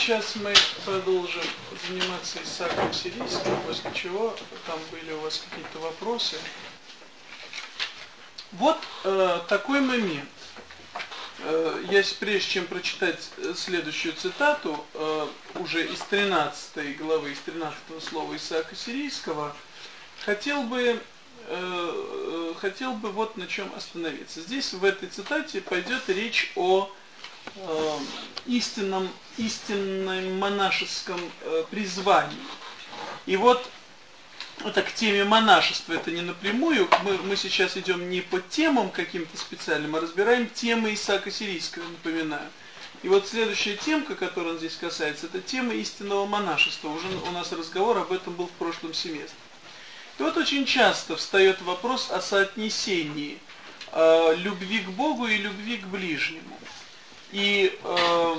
сейчас мы продолжим заниматься Исааком Сирийским, после чего там были у вас какие-то вопросы. Вот э, такой момент. Э, я прежде чем прочитать э, следующую цитату, э, уже из 13 главы, из 13 слова Исаака Сирийского, хотел бы э, хотел бы вот на чем остановиться. Здесь в этой цитате пойдет речь о э, истинном, истинном монашеском э, призвании. И вот это к теме монашества, это не напрямую, мы, мы сейчас идем не по темам каким-то специальным, а разбираем темы Исаака Сирийского, напоминаю. И вот следующая темка, которая здесь касается, это тема истинного монашества. Уже у нас разговор об этом был в прошлом семестре. И вот очень часто встает вопрос о соотнесении э, любви к Богу и любви к ближнему. И, э,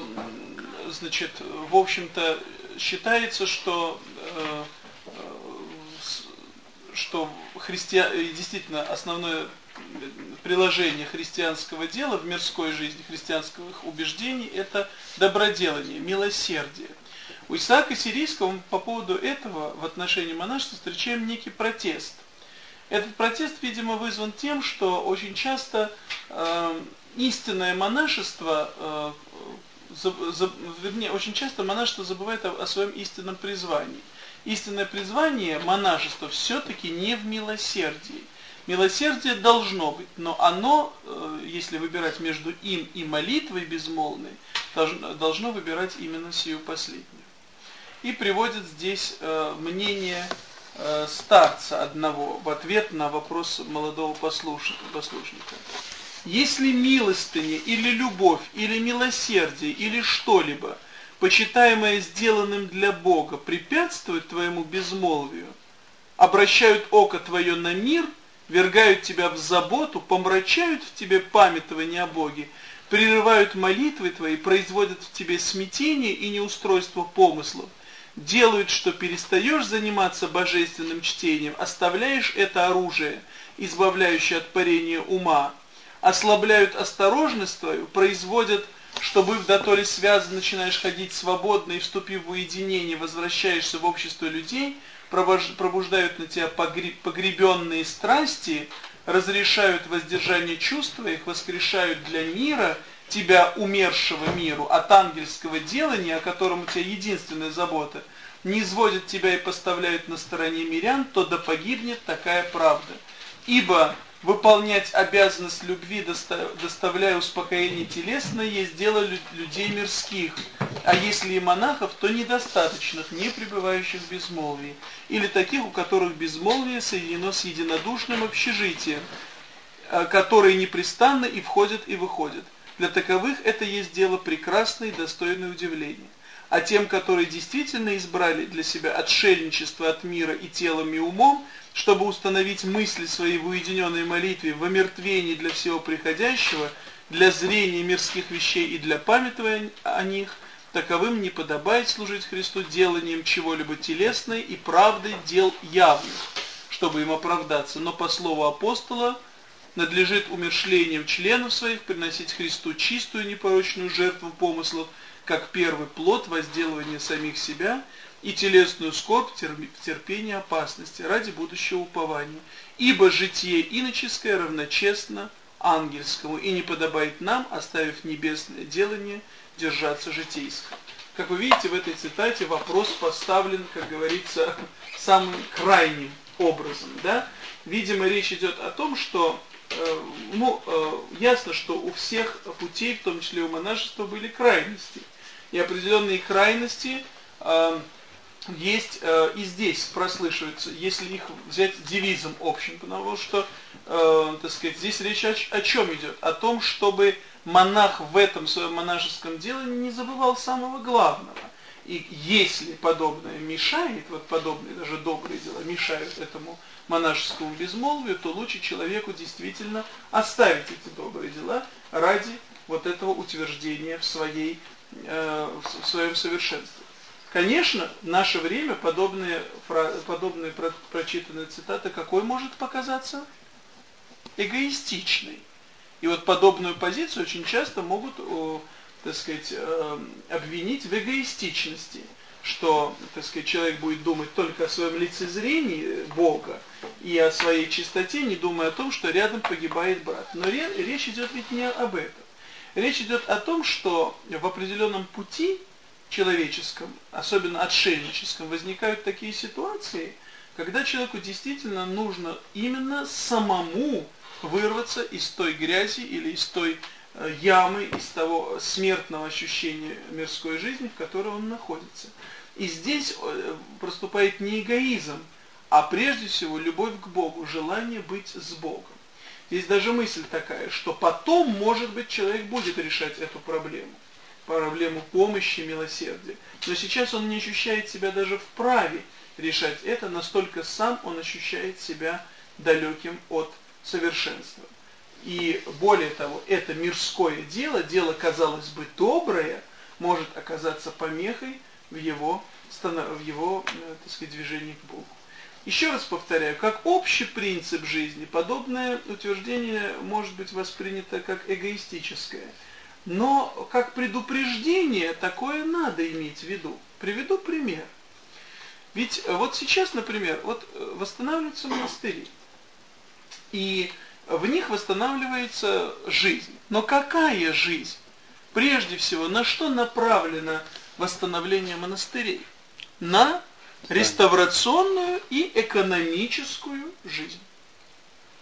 значит, в общем-то, считается, что, э, что христиан, действительно основное приложение христианского дела в мирской жизни, христианских убеждений, это доброделание, милосердие. У Исаака Сирийского по поводу этого в отношении монашества встречаем некий протест. Этот протест, видимо, вызван тем, что очень часто э, истинное монашество, э, вернее, очень часто монашество забывает о, о своем истинном призвании. Истинное призвание монашества все-таки не в милосердии. Милосердие должно быть, но оно, э, если выбирать между им и молитвой безмолвной, должно, выбирать именно сию последнюю. И приводит здесь э, мнение старца одного в ответ на вопрос молодого послушника. Если милостыня или любовь, или милосердие, или что-либо, почитаемое сделанным для Бога, препятствует твоему безмолвию, обращают око твое на мир, вергают тебя в заботу, помрачают в тебе памятование о Боге, прерывают молитвы твои, производят в тебе смятение и неустройство помыслов, делают, что перестаешь заниматься божественным чтением, оставляешь это оружие, избавляющее от парения ума, ослабляют осторожность твою, производят, чтобы в дотоле связан, начинаешь ходить свободно и, вступив в уединение, возвращаешься в общество людей, пробуждают на тебя погребенные страсти, разрешают воздержание чувств их, воскрешают для мира тебя, умершего миру, от ангельского делания, о котором у тебя единственная забота, не изводят тебя и поставляют на стороне мирян, то да погибнет такая правда. Ибо выполнять обязанность любви, доставляя успокоение телесное, есть дело людей мирских, а если и монахов, то недостаточных, не пребывающих в безмолвии, или таких, у которых безмолвие соединено с единодушным общежитием, э, которые непрестанно и входят и выходят. Для таковых это есть дело прекрасное и достойное удивления. А тем, которые действительно избрали для себя отшельничество от мира и телом и умом, чтобы установить мысли свои в уединенной молитве, в омертвении для всего приходящего, для зрения мирских вещей и для памятования о них, таковым не подобает служить Христу деланием чего-либо телесной и правдой дел явных, чтобы им оправдаться. Но по слову апостола надлежит умершлением членов своих приносить Христу чистую непорочную жертву помыслов, как первый плод возделывания самих себя и телесную скорбь в терпении опасности ради будущего упования. Ибо житие иноческое равночестно ангельскому, и не подобает нам, оставив небесное делание, держаться житейского. Как вы видите, в этой цитате вопрос поставлен, как говорится, самым крайним образом. Да? Видимо, речь идет о том, что э, ну, э, ясно, что у всех путей, в том числе у монашества, были крайности и определенные крайности э, есть э, и здесь прослышиваются, если их взять девизом общим, потому что, э, так сказать, здесь речь о, о чем идет? О том, чтобы монах в этом своем монашеском деле не забывал самого главного. И если подобное мешает, вот подобные даже добрые дела мешают этому монашескому безмолвию, то лучше человеку действительно оставить эти добрые дела ради вот этого утверждения в своей Э, в своем совершенстве. Конечно, в наше время подобные, подобные прочитанные цитаты какой может показаться? Эгоистичной. И вот подобную позицию очень часто могут так сказать, э, обвинить в эгоистичности, что, так сказать, человек будет думать только о своем лицезрении Бога и о своей чистоте, не думая о том, что рядом погибает брат. Но речь идет ведь не об этом. Речь идет о том, что в определенном пути человеческом, особенно отшельническом, возникают такие ситуации, когда человеку действительно нужно именно самому вырваться из той грязи или из той э, ямы, из того смертного ощущения мирской жизни, в которой он находится. И здесь э, проступает не эгоизм, а прежде всего любовь к Богу, желание быть с Богом. Есть даже мысль такая, что потом, может быть, человек будет решать эту проблему. Проблему помощи, милосердия. Но сейчас он не ощущает себя даже вправе решать это, настолько сам он ощущает себя далеким от совершенства. И более того, это мирское дело, дело, казалось бы, доброе, может оказаться помехой в его, в его э, так сказать, движении к Богу. Еще раз повторяю, как общий принцип жизни, подобное утверждение может быть воспринято как эгоистическое. Но как предупреждение такое надо иметь в виду. Приведу пример. Ведь вот сейчас, например, вот э, восстанавливаются монастыри. И в них восстанавливается жизнь. Но какая жизнь? Прежде всего, на что направлено восстановление монастырей? На реставрационную и экономическую жизнь.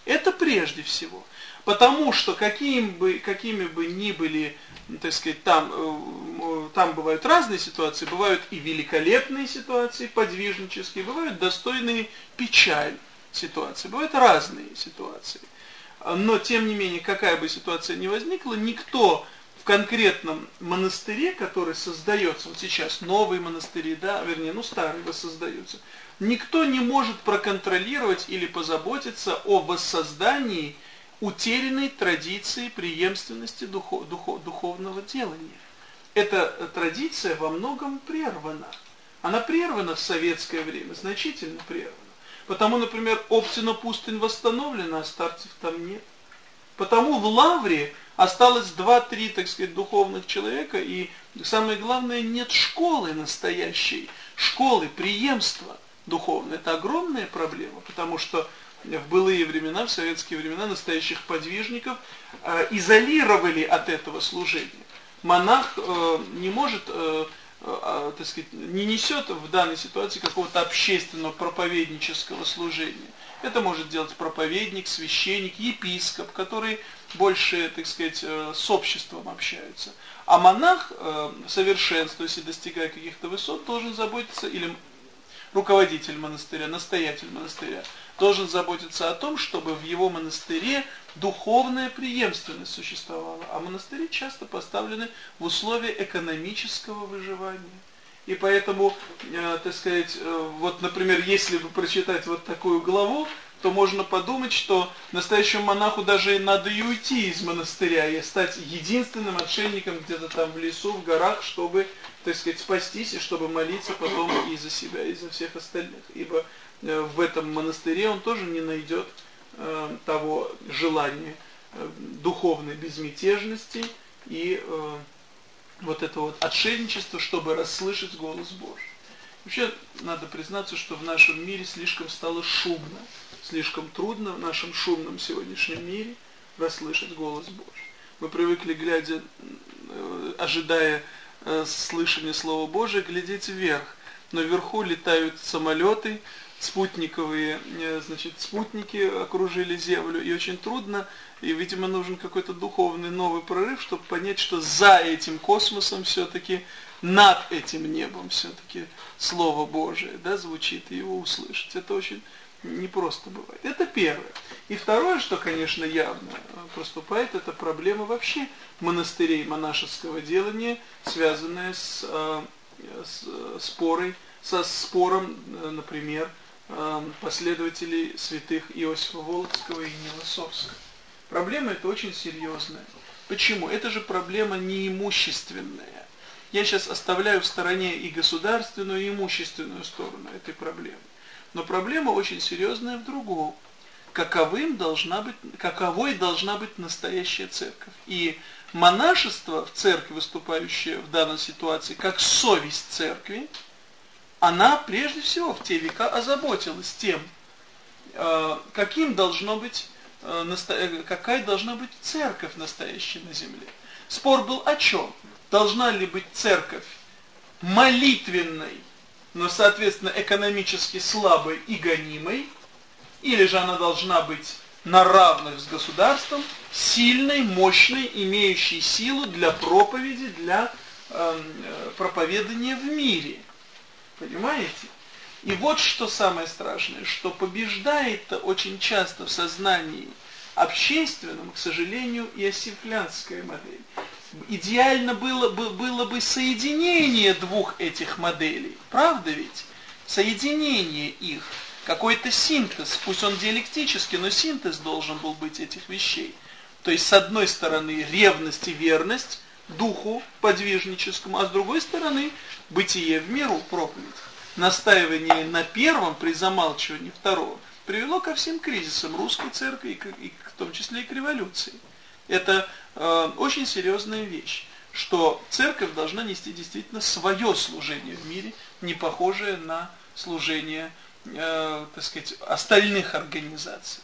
Это прежде всего. Потому что каким бы, какими бы ни были, так сказать, там, э, там бывают разные ситуации, бывают и великолепные ситуации, подвижнические, бывают достойные печаль ситуации, бывают разные ситуации. Но, тем не менее, какая бы ситуация ни возникла, никто в конкретном монастыре, который создается, вот сейчас новые монастыри, да, вернее, ну старые воссоздаются, никто не может проконтролировать или позаботиться о воссоздании утерянной традиции преемственности духов, духов, духовного делания. Эта традиция во многом прервана. Она прервана в советское время, значительно прервана. Потому, например, Оптина пустынь восстановлена, а старцев там нет. Потому в Лавре осталось два-три, так сказать, духовных человека, и самое главное, нет школы настоящей, школы преемства духовной. Это огромная проблема, потому что в былые времена, в советские времена, настоящих подвижников э, изолировали от этого служения. Монах э, не может, э, э, так сказать, не несет в данной ситуации какого-то общественного проповеднического служения. Это может делать проповедник, священник, епископ, который больше, так сказать, э, с обществом общаются. А монах, э, совершенствуясь и достигая каких-то высот, должен заботиться, или руководитель монастыря, настоятель монастыря, должен заботиться о том, чтобы в его монастыре духовная преемственность существовала. А монастыри часто поставлены в условия экономического выживания. И поэтому, э, так сказать, э, вот, например, если бы прочитать вот такую главу, то можно подумать, что настоящему монаху даже надо и уйти из монастыря и стать единственным отшельником где-то там в лесу, в горах, чтобы, так сказать, спастись и чтобы молиться потом и за себя, и за всех остальных. Ибо в этом монастыре он тоже не найдет э, того желания э, духовной безмятежности и э, вот это вот отшельничество, чтобы расслышать голос Божий. Вообще, надо признаться, что в нашем мире слишком стало шумно, слишком трудно в нашем шумном сегодняшнем мире расслышать голос Божий. Мы привыкли, глядя, э, ожидая э, слышания Слова Божия, глядеть вверх. Но вверху летают самолеты, спутниковые, э, значит, спутники окружили Землю, и очень трудно, и, видимо, нужен какой-то духовный новый прорыв, чтобы понять, что за этим космосом все-таки, над этим небом все-таки Слово Божие, да, звучит, и его услышать. Это очень непросто бывает. Это первое. И второе, что, конечно, явно проступает, это проблема вообще монастырей монашеского делания, связанная с, э, с спорой, со спором, э, например, последователей святых Иосифа Володского и Нилосовского. Проблема эта очень серьезная. Почему? Это же проблема неимущественная. Я сейчас оставляю в стороне и государственную, и имущественную сторону этой проблемы. Но проблема очень серьезная в другом. Каковым должна быть, каковой должна быть настоящая церковь. И монашество в церкви, выступающее в данной ситуации как совесть церкви, она прежде всего в те века озаботилась тем, э, каким должно быть, э, э, какая должна быть церковь настоящая на земле. Спор был о чем? Должна ли быть церковь молитвенной, но, соответственно, экономически слабой и гонимой, или же она должна быть на равных с государством, сильной, мощной, имеющей силу для проповеди, для эм, э, проповедания в мире. Понимаете? И вот что самое страшное, что побеждает очень часто в сознании общественном, к сожалению, и осифлянская модель. Идеально было бы, было бы соединение двух этих моделей, правда ведь? Соединение их – какой-то синтез, пусть он диалектический, но синтез должен был быть этих вещей. То есть с одной стороны ревность и верность духу подвижническому, а с другой стороны бытие в миру, проповедь. Настаивание на первом при замалчивании второго привело ко всем кризисам русской церкви, и, к, и в том числе и к революции. Это э, очень серьезная вещь, что церковь должна нести действительно свое служение в мире, не похожее на служение э, так сказать, остальных организаций.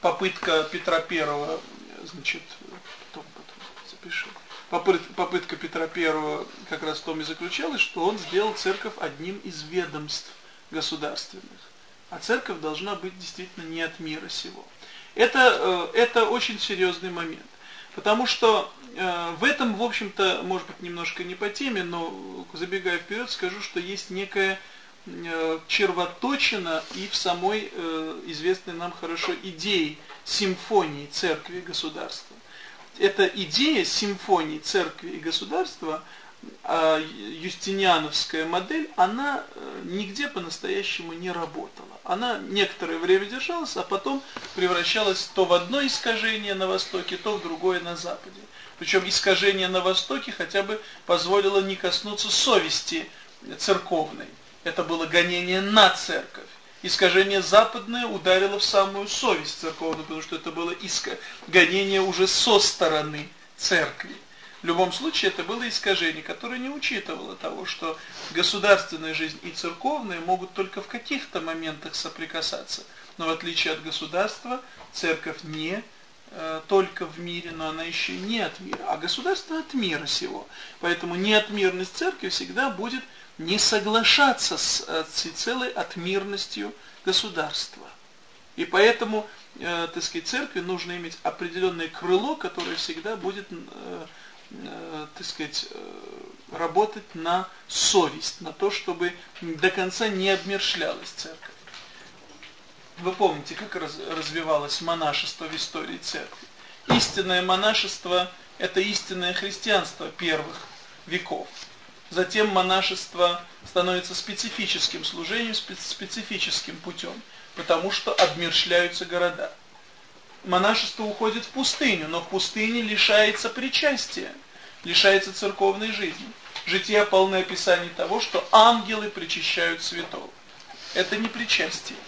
Попытка Петра Первого, значит, запишу. Попытка Петра Первого как раз в том и заключалась, что он сделал церковь одним из ведомств государственных. А церковь должна быть действительно не от мира сего. Это, э, это очень серьезный момент. Потому что э, в этом, в общем-то, может быть, немножко не по теме, но забегая вперед, скажу, что есть некая Э, червоточина и в самой известной нам хорошо идее симфонии церкви и государства. Эта идея симфонии церкви и государства, а юстиниановская модель, она э, нигде по-настоящему не работала. Она некоторое время держалась, а потом превращалась то в одно искажение на Востоке, то в другое на Западе. Причем искажение на Востоке хотя бы позволило не коснуться совести церковной это было гонение на церковь. Искажение западное ударило в самую совесть церковную, потому что это было иск... гонение уже со стороны церкви. В любом случае это было искажение, которое не учитывало того, что государственная жизнь и церковная могут только в каких-то моментах соприкасаться. Но в отличие от государства, церковь не э, только в мире, но она еще не от мира, а государство от мира сего. Поэтому неотмирность церкви всегда будет не соглашаться с э, целой отмирностью государства. И поэтому, э, так сказать, церкви нужно иметь определенное крыло, которое всегда будет, э, э, так сказать, э, работать на совесть, на то, чтобы до конца не обмершлялась церковь. Вы помните, как раз, развивалось монашество в истории церкви? Истинное монашество – это истинное христианство первых веков. Затем монашество становится специфическим служением, специфическим путем, потому что обмершляются города. Монашество уходит в пустыню, но в пустыне лишается причастия, лишается церковной жизни. Жития полны описаний того, что ангелы причащают святого. Это не причастие.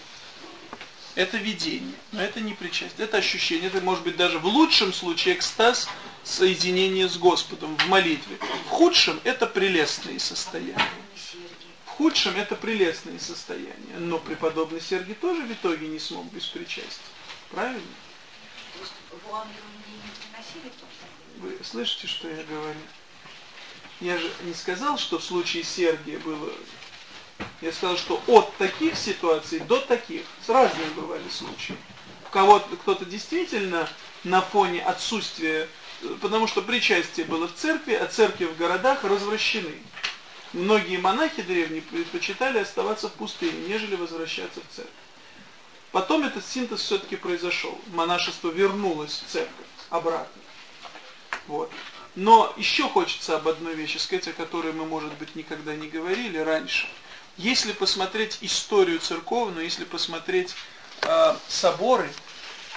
Это видение, но это не причастие. Это ощущение, это может быть даже в лучшем случае экстаз – соединение с Господом в молитве. В худшем это прелестные состояния. В худшем это прелестные состояния. Но преподобный Сергий тоже в итоге не смог без причастия. Правильно? Вы слышите, что я говорю? Я же не сказал, что в случае Сергия было... Я сказал, что от таких ситуаций до таких. С разными бывали случаи. Кого-то кто-то действительно на фоне отсутствия потому что причастие было в церкви, а церкви в городах развращены. Многие монахи древние предпочитали оставаться в пустыне, нежели возвращаться в церковь. Потом этот синтез все-таки произошел. Монашество вернулось в церковь обратно. Вот. Но еще хочется об одной вещи сказать, о которой мы, может быть, никогда не говорили раньше. Если посмотреть историю церковную, если посмотреть э, соборы,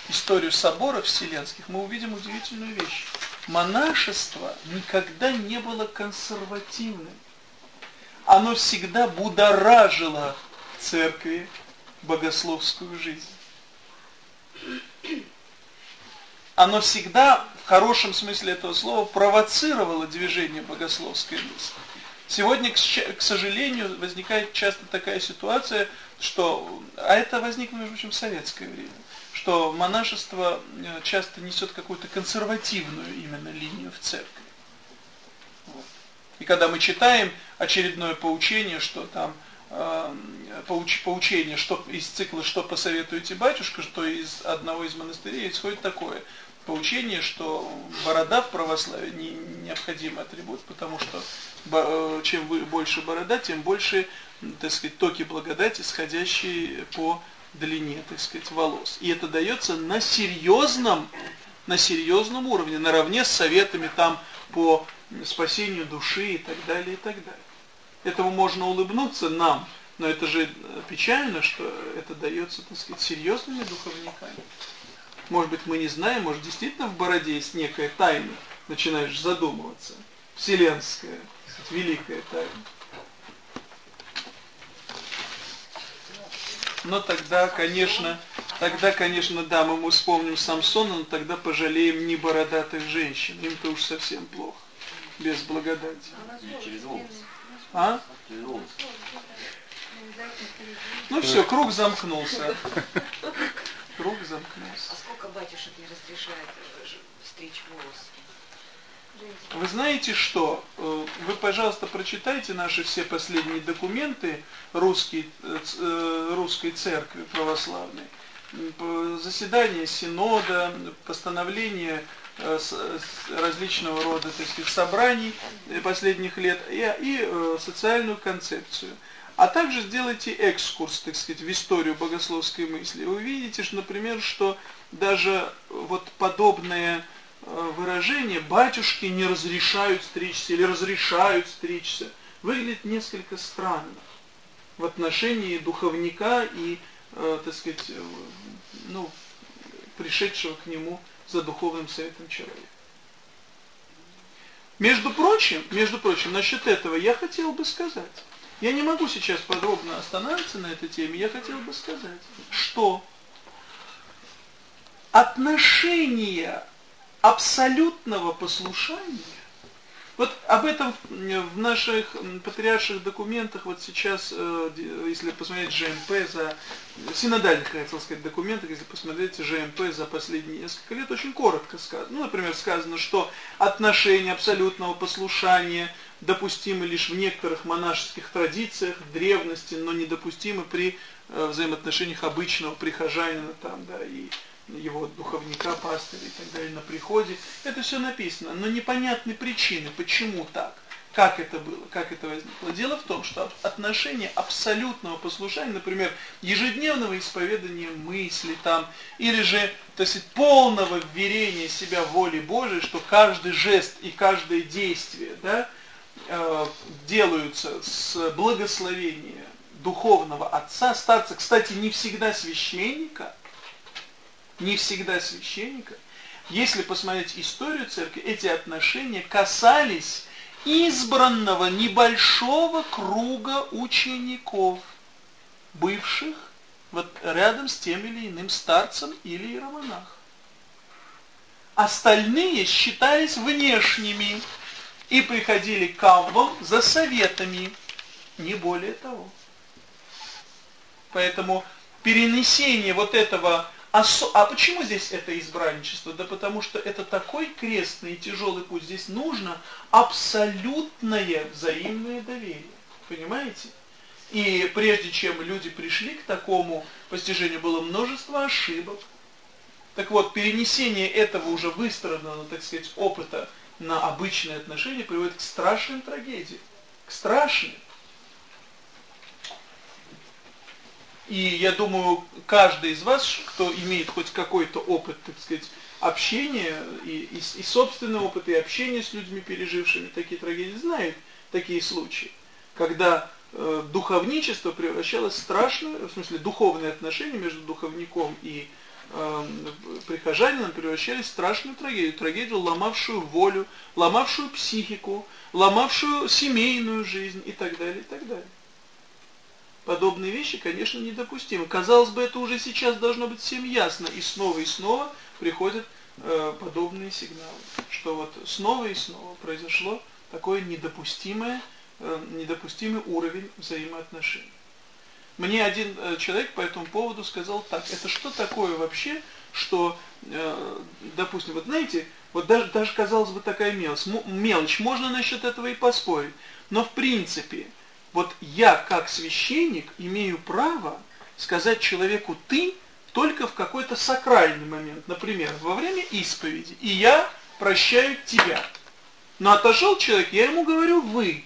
историю соборов вселенских, мы увидим удивительную вещь. Монашество никогда не было консервативным. Оно всегда будоражило церкви богословскую жизнь. Оно всегда хорошем смысле этого слова провоцировало движение богословской мысли. Сегодня, к сожалению, возникает часто такая ситуация, что, а это возникло, между прочим, в советское время, что монашество э, часто несет какую-то консервативную именно линию в церкви. Вот. И когда мы читаем очередное поучение, что там э, поуч, поучение, что из цикла «Что посоветуете, батюшка», что из одного из монастырей исходит такое – поучение, что борода в православии не необходимый атрибут, потому что э, чем больше борода, тем больше, так сказать, токи благодати, сходящие по длине, так сказать, волос. И это дается на серьезном, на серьезном уровне, наравне с советами там по спасению души и так далее, и так далее. Этому можно улыбнуться нам, но это же печально, что это дается, так сказать, серьезными духовниками. Может быть, мы не знаем, может, действительно в бороде есть некая тайна. Начинаешь задумываться. Вселенская, великая тайна. Но тогда, конечно, тогда, конечно, да, мы вспомним Самсона, но тогда пожалеем не бородатых женщин. Им-то уж совсем плохо. Без благодати. А? Ну все, круг замкнулся. Круг замкнулся. А сколько батюшек не разрешает э, стричь волосы? Вы знаете что? Э, вы, пожалуйста, прочитайте наши все последние документы русской, э, русской церкви православной. Заседания синода, постановления различного рода так сказать, собраний последних лет и, и социальную концепцию. А также сделайте экскурс, так сказать, в историю богословской мысли. Вы увидите, что, например, что даже вот подобное э, выражение «батюшки не разрешают стричься» или «разрешают стричься» выглядит несколько странно в отношении духовника и, э, так сказать, э, ну, пришедшего к нему за духовным советом человека. Между прочим, между прочим, насчет этого я хотел бы сказать, я не могу сейчас подробно останавливаться на этой теме, я хотел бы сказать, что отношение абсолютного послушания вот об этом в наших патриарших документах, вот сейчас, э, если посмотреть ЖМП за, синодальных, хотел сказать, документах, если посмотреть ЖМП за последние несколько лет, очень коротко сказано. Ну, например, сказано, что отношение абсолютного послушания допустимы лишь в некоторых монашеских традициях, древности, но недопустимы при э, взаимоотношениях обычного прихожанина там, да, и его духовника, пастыря и так далее на приходе. Это все написано, но непонятны причины, почему так, как это было, как это возникло. Дело в том, что отношение абсолютного послушания, например, ежедневного исповедания мысли там, или же, то есть полного вверения себя воле Божией, что каждый жест и каждое действие, да, э, делаются с благословения духовного отца, старца, кстати, не всегда священника, не всегда священника. Если посмотреть историю церкви, эти отношения касались избранного небольшого круга учеников, бывших вот рядом с тем или иным старцем или иеромонахом. Остальные считались внешними и приходили к амвам за советами, не более того. Поэтому перенесение вот этого а, а почему здесь это избранничество? Да потому что это такой крестный и тяжелый путь. Здесь нужно абсолютное взаимное доверие. Понимаете? И прежде чем люди пришли к такому постижению, было множество ошибок. Так вот, перенесение этого уже выстраданного, так сказать, опыта на обычные отношения приводит к страшным трагедиям. К страшным. И я думаю, каждый из вас, кто имеет хоть какой-то опыт, так сказать, общения, и, и, и собственный опыт, и общения с людьми, пережившими такие трагедии, знает такие случаи, когда э, духовничество превращалось в страшное, в смысле духовные отношения между духовником и э, прихожанином превращались в страшную трагедию, трагедию, ломавшую волю, ломавшую психику, ломавшую семейную жизнь и так далее, и так далее подобные вещи, конечно, недопустимы. Казалось бы, это уже сейчас должно быть всем ясно, и снова и снова приходят э, подобные сигналы, что вот снова и снова произошло такое недопустимое, э, недопустимый уровень взаимоотношений. Мне один э, человек по этому поводу сказал так, это что такое вообще, что, э, допустим, вот знаете, вот даже, даже казалось бы такая мелочь, мелочь, можно насчет этого и поспорить, но в принципе, вот я как священник имею право сказать человеку «ты» только в какой-то сакральный момент, например, во время исповеди, и я прощаю тебя. Но отошел человек, я ему говорю «вы»,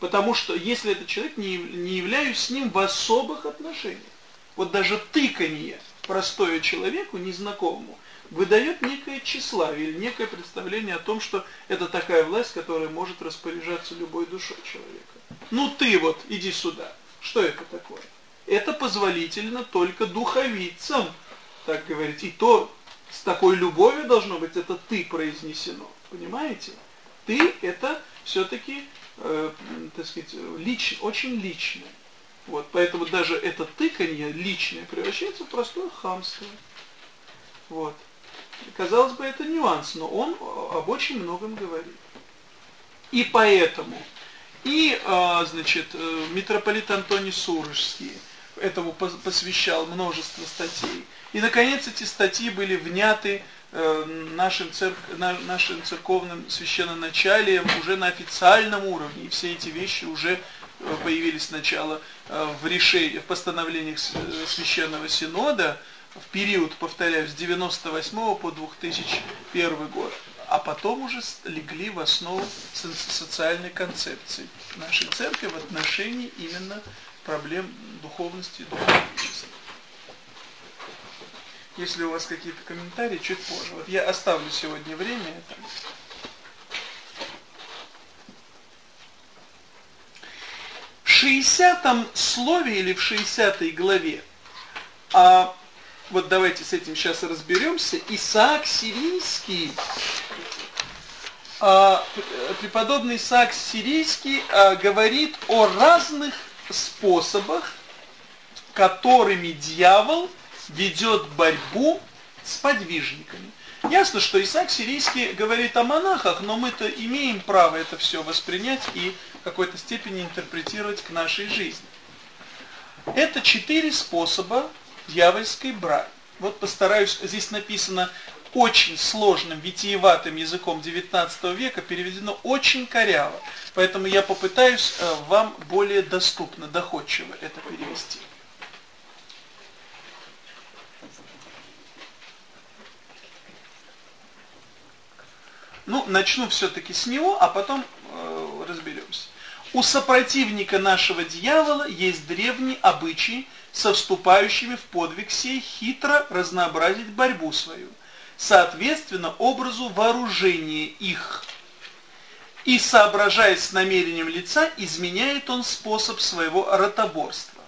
Потому что если этот человек не, не являюсь с ним в особых отношениях. Вот даже тыканье простое человеку, незнакомому, выдает некое тщеславие или некое представление о том, что это такая власть, которая может распоряжаться любой душой человека. Ну ты вот, иди сюда. Что это такое? Это позволительно только духовицам, так говорить. И то с такой любовью должно быть это ты произнесено. Понимаете? Ты это все-таки э, так сказать, лич, очень личное. Вот, поэтому даже это тыканье личное превращается в простое хамство. Вот. Казалось бы, это нюанс, но он об очень многом говорит. И поэтому и, э, значит, э, митрополит Антоний Сурожский этому посвящал множество статей. И, наконец, эти статьи были вняты Э, нашим, церк... нашим церковным священноначалием уже на официальном уровне. И все эти вещи уже э, появились сначала в решении, в постановлениях Священного Синода в период, повторяю, с 98 по 2001 год, а потом уже легли в основу социальной концепции нашей церкви в отношении именно проблем духовности и духовничества. Если у вас какие-то комментарии, чуть позже. Вот я оставлю сегодня время это. В 60 слове или в 60 главе, а, вот давайте с этим сейчас разберемся, Исаак Сирийский, а, преподобный Исаак Сирийский а, говорит о разных способах, которыми дьявол ведет борьбу с подвижниками. Ясно, что Исаак Сирийский говорит о монахах, но мы-то имеем право это все воспринять и в какой-то степени интерпретировать к нашей жизни. Это четыре способа дьявольской брани. Вот постараюсь, здесь написано очень сложным, витиеватым языком 19 века, переведено очень коряво. Поэтому я попытаюсь э, вам более доступно, доходчиво это перевести. Ну, начну все-таки с него, а потом э, разберемся. У сопротивника нашего дьявола есть древний обычай со вступающими в подвиг сей хитро разнообразить борьбу свою, соответственно образу вооружения их. И соображая с намерением лица, изменяет он способ своего ротоборства,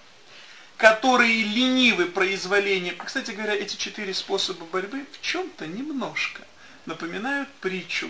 которые ленивы произволением. Кстати говоря, эти четыре способа борьбы в чем-то немножко напоминают притчу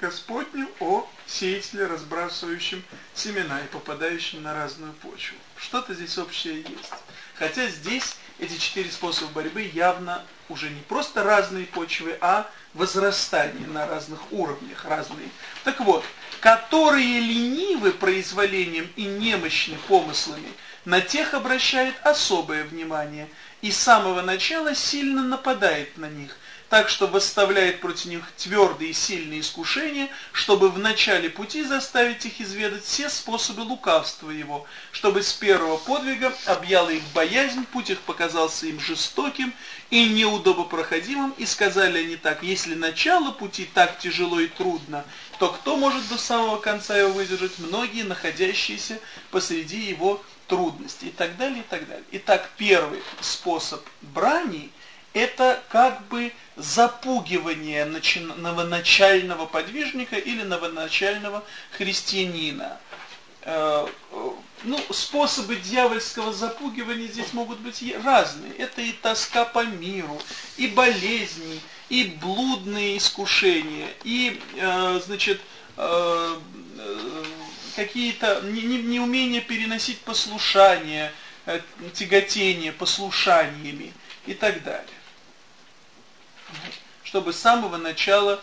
Господню о сеятеле, разбрасывающем семена и попадающем на разную почву. Что-то здесь общее есть. Хотя здесь эти четыре способа борьбы явно уже не просто разные почвы, а возрастание на разных уровнях, разные. Так вот, которые ленивы произволением и немощны помыслами, на тех обращает особое внимание и с самого начала сильно нападает на них – так что выставляет против них твердые и сильные искушения, чтобы в начале пути заставить их изведать все способы лукавства его, чтобы с первого подвига объяла их боязнь, путь их показался им жестоким и неудобопроходимым, и сказали они так, если начало пути так тяжело и трудно, то кто может до самого конца его выдержать, многие находящиеся посреди его трудностей и так далее, и так далее. Итак, первый способ брани – это как бы запугивание новоначального подвижника или новоначального христианина. Э, ну, способы дьявольского запугивания здесь могут быть разные. Это и тоска по миру, и болезни, и блудные искушения, и, э, значит, э, какие-то неумение переносить послушание, тяготение послушаниями и так далее чтобы с самого начала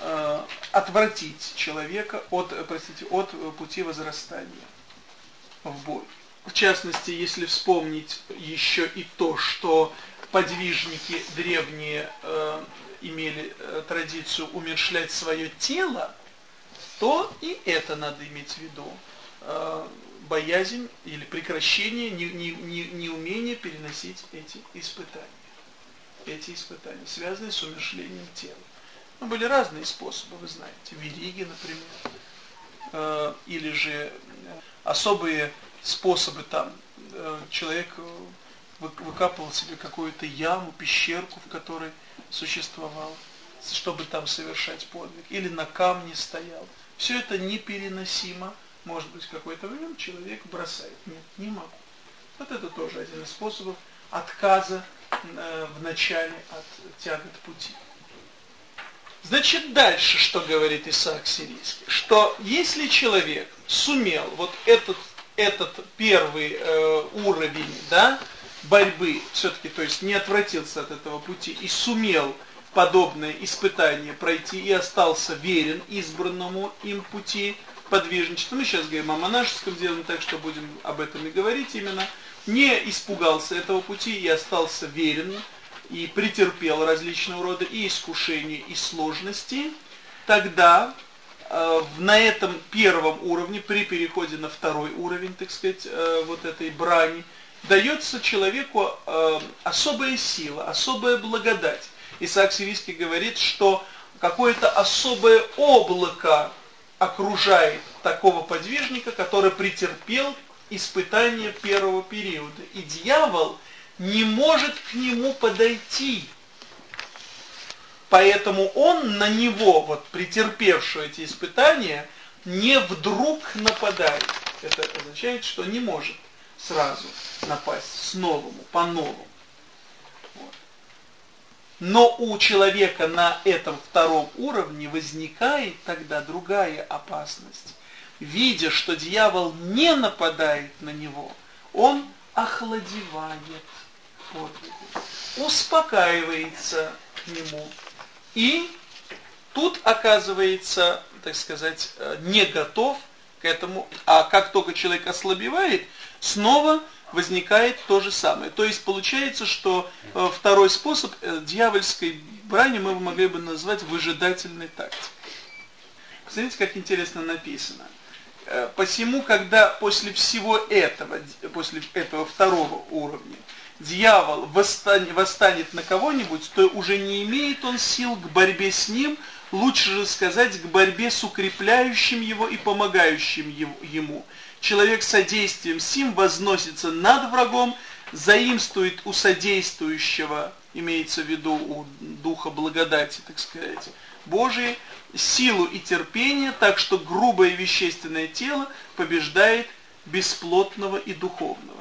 э, отвратить человека от, простите, от пути возрастания в бой. В частности, если вспомнить еще и то, что подвижники древние э, имели э, традицию умершлять свое тело, то и это надо иметь в виду. Э, боязнь или прекращение, неумение не, не переносить эти испытания. Эти испытания, связанные с умершлением тела. Ну, были разные способы, вы знаете. Вериги, например. Э, или же э, особые способы там. Э, человек выкапывал себе какую-то яму, пещерку, в которой существовал, чтобы там совершать подвиг. Или на камне стоял. Все это непереносимо. Может быть, в какой-то момент человек бросает. Нет, не могу. Вот это тоже один из способов отказа в начале от тягот пути. Значит, дальше что говорит Исаак Сирийский? Что если человек сумел вот этот, этот первый э, уровень да, борьбы, все-таки, то есть не отвратился от этого пути и сумел подобное испытание пройти и остался верен избранному им пути подвижничества. Мы сейчас говорим о монашеском деле, так что будем об этом и говорить именно. Не испугался этого пути и остался верен, и претерпел различного рода и искушения, и сложности, тогда э, на этом первом уровне, при переходе на второй уровень, так сказать, э, вот этой брани, дается человеку э, особая сила, особая благодать. Исаак Сирийский говорит, что какое-то особое облако окружает такого подвижника, который претерпел испытание первого периода. И дьявол не может к нему подойти. Поэтому он на него, вот претерпевшего эти испытания, не вдруг нападает. Это означает, что не может сразу напасть с новому, по-новому. Но у человека на этом втором уровне возникает тогда другая опасность. Видя, что дьявол не нападает на него, он охладевает подвигу, успокаивается к нему. И тут оказывается, так сказать, э, не готов к этому. А как только человек ослабевает, снова возникает то же самое. То есть получается, что э, второй способ э, дьявольской брани мы могли бы назвать выжидательной тактикой. Посмотрите, как интересно написано. Э, посему, когда после всего этого, после этого второго уровня, дьявол восстанет, восстанет на кого-нибудь, то уже не имеет он сил к борьбе с ним, лучше же сказать, к борьбе с укрепляющим его и помогающим ему. Человек содействием сим возносится над врагом, заимствует у содействующего, имеется в виду у духа благодати, так сказать, Божией, силу и терпение, так что грубое вещественное тело побеждает бесплотного и духовного.